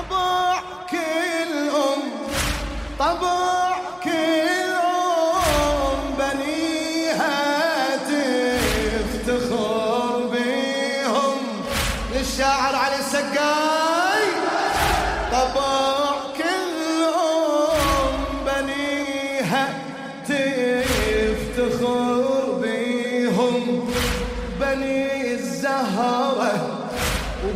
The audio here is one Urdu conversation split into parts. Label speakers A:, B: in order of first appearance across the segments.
A: طبع كل أم طبع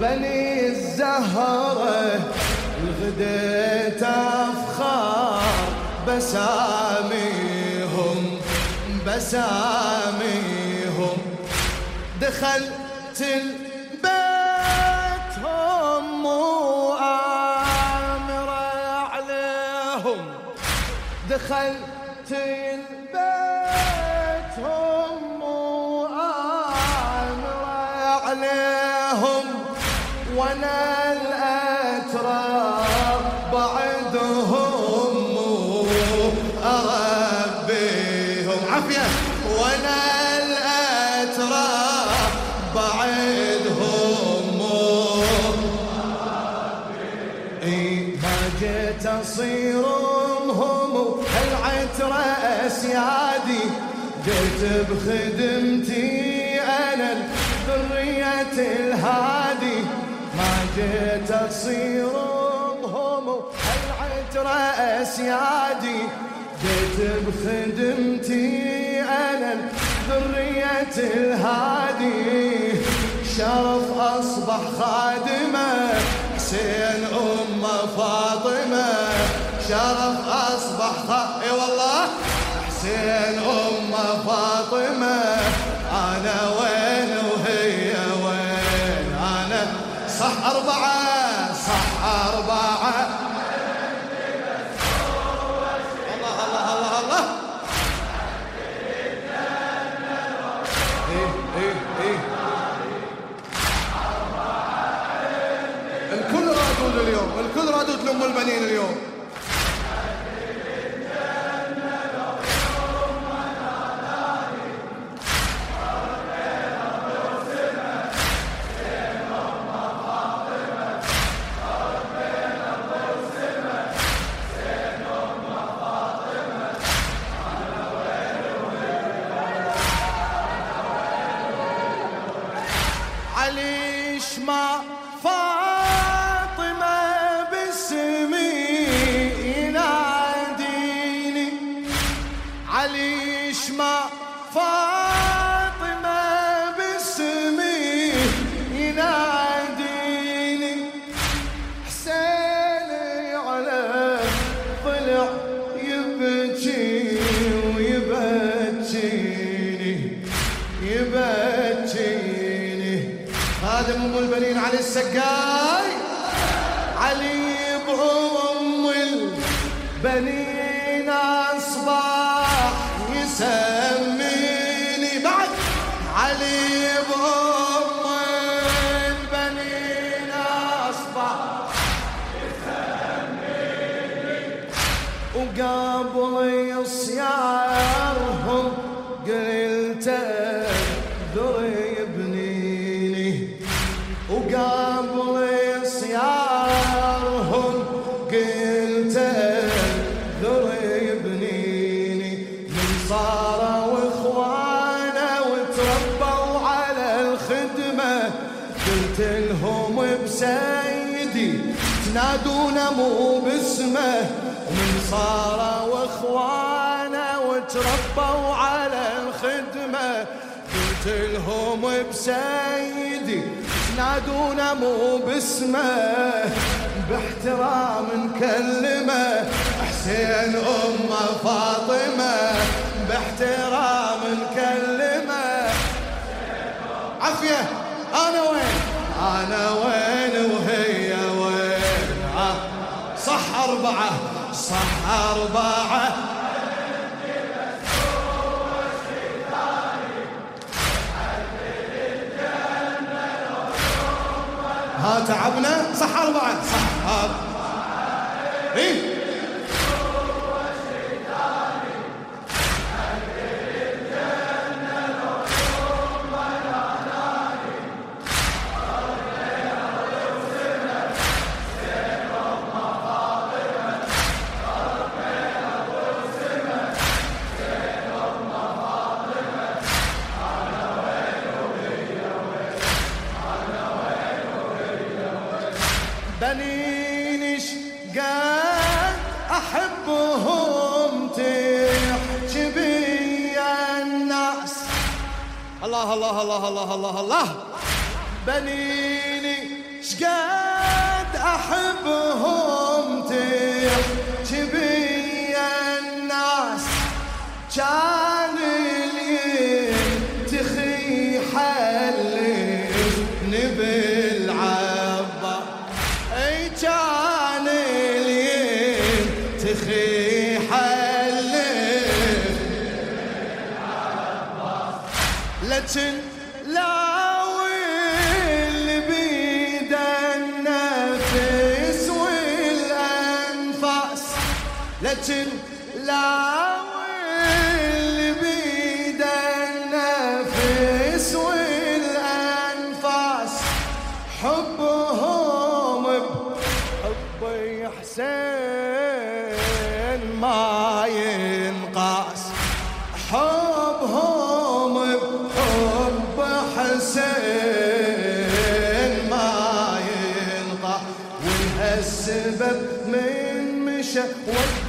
A: وبني الزهرة الغديت أفخار بساميهم بساميهم دخلت البيت هم وآمرة عليهم دخلت البيت هم وآمرة عليهم وانا الاتراب بعدهم اربيهم عافيه وانا الاتراب بعدهم اي ما جيت اصيرهم هم. اسيادي جيت بخدمتي انا الذرية الهادي ما جيت اصيرهم هم هالعترة اسيادي جيت بخدمتي انا الذرية الهادي. شرف اصبح خادمه حسين ام فاطمه شرف اصبح خ... اي والله. حسين ام فاطمه انا وين صح البنين لهم بسيدي تنادونا مو باسمه. ومن صاروا اخوانا وتربوا على الخدمه قلت لهم بسيدي تنادونا مو باسمه. باحترام نكلمه. حسين ام فاطمه باحترام نكلمه. عافيه انا وين؟ انا وين وهي وين صح اربعه صح اربعه ها، تعبنا؟ صح أربعة، صح ها إيه؟ الله الله الله الله الله الله بنيني شقد احبهم لكن لا واللي بيد النفس والانفاس لكن لا واللي بيد النفس والانفاس حبهم بحبي حسين ما ينقاس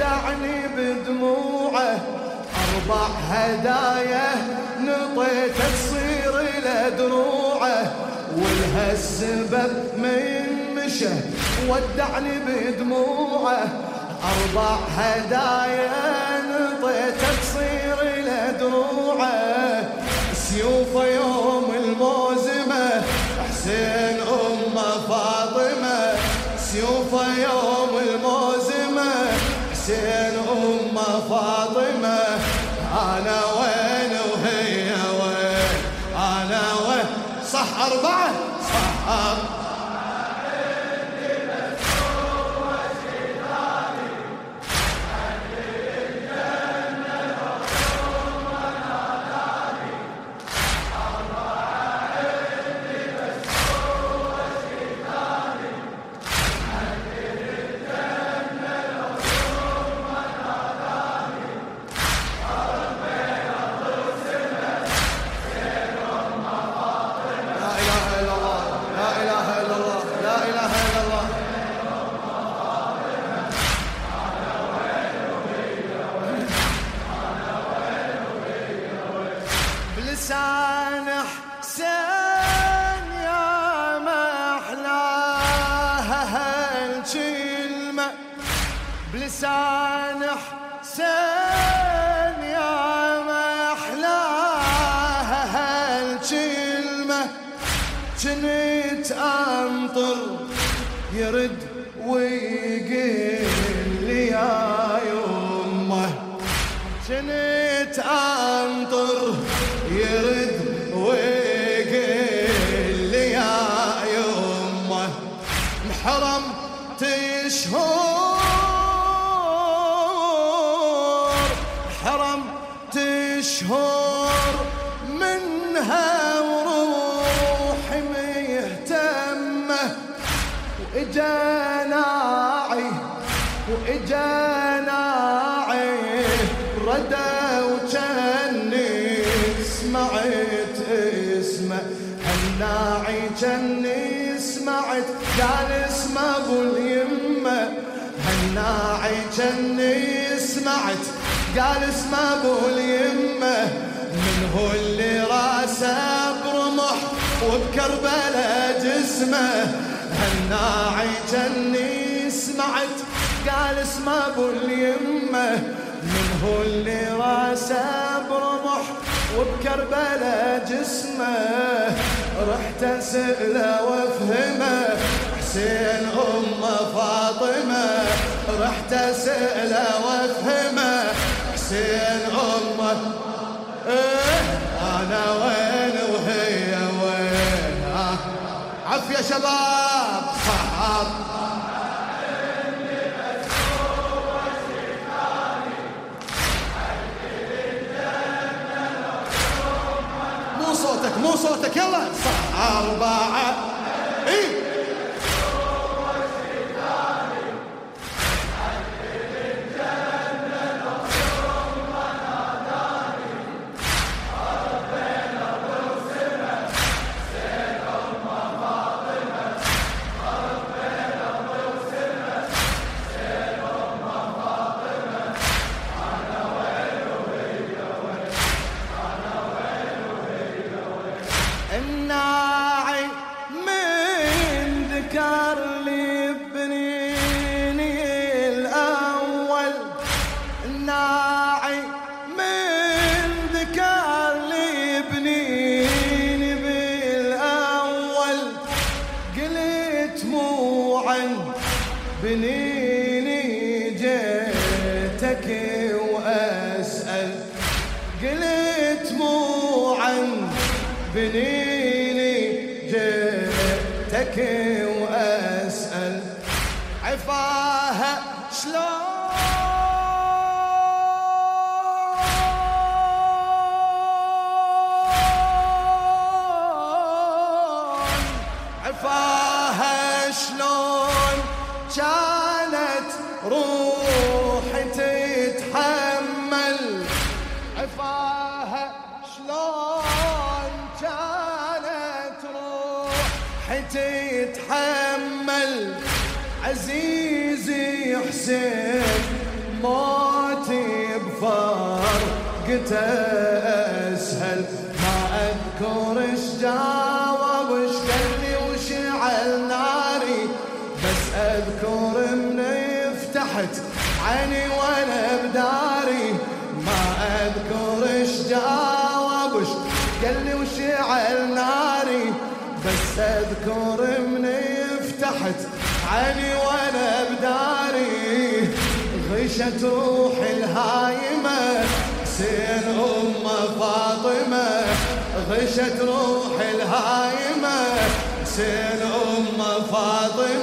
A: ودعني بدموعه، أربع هدايا نطيت تصير له دروعه ولهالسبب من مشى ودعني بدموعه. أربع هدايا أربعة بلسان حسين يا ما محلاها هالكلمة جنيت انطر يرد واجا ناعي ردا وجني سمعت اسمه هالناعي جني سمعت قال اسمه ابو اليمه هالناعي جني سمعت قال اسمه ابو اليمه من هو اللي راسه برمح وبكربلاء جسمه هالناعي جني اسمه ابو اليمه من هو اللي راسه برمح وبكربلاء جسمه. رحت اساله وافهمه حسين ام فاطمه رحت اساله وافهمه حسين ام إيه انا وين وهي وين آه. عافيه شباب صحاب صوتك يلا أربعة قلت موعا بنيني جيتك وأسأل. قلت موعا بنيني جيتك وأسأل. عفاها شلون؟ عفاها. شلون كانت روحي تتحمل. عفاها شلون كانت روحي تتحمل؟ عزيزي حسين موتي بفرقته. اذكر من فتحت عيني وانا بداري. ما اذكر اش جاوب اش قال وشعل ناري. بس اذكر من فتحت عيني وانا بداري. غشت روحي الهايمة سين أم فاطمة. غشت روحي الهايمة سين أم فاطمة.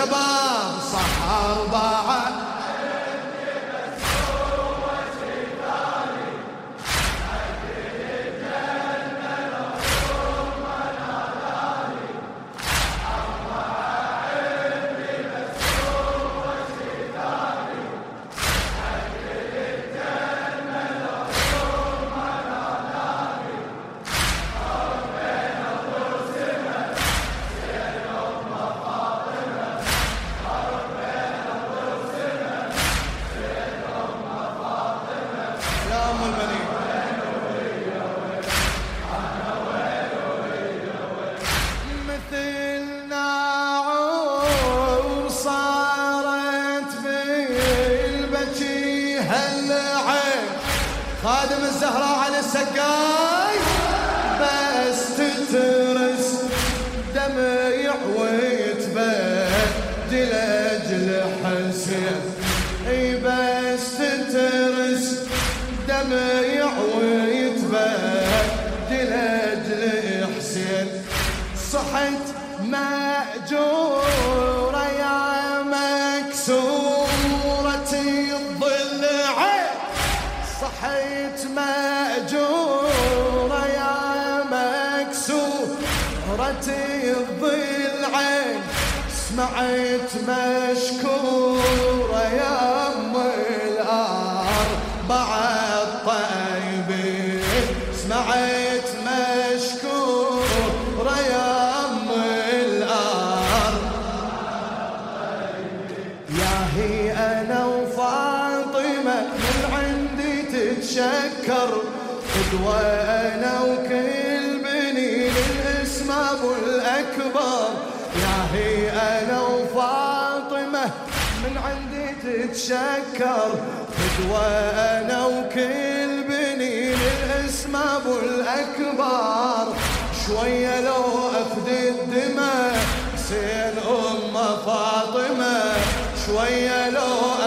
A: شباب صح بالبكي خادم الزهراء على السقاي. بس تترس دمع ويتبدل صحيت مأجورة يا مكسورة الضلعين سمعت مشكورة يا أم الأربعة الطيبين سمعت تتشكر قدوة أنا وكل بنين الاسم أبو الأكبر. يا هي أنا وفاطمة من عندي تتشكر قدوة أنا وكل بنين الاسم أبو الأكبر. شوية لو أفدي الدماء، حسين أم فاطمة. شوية لو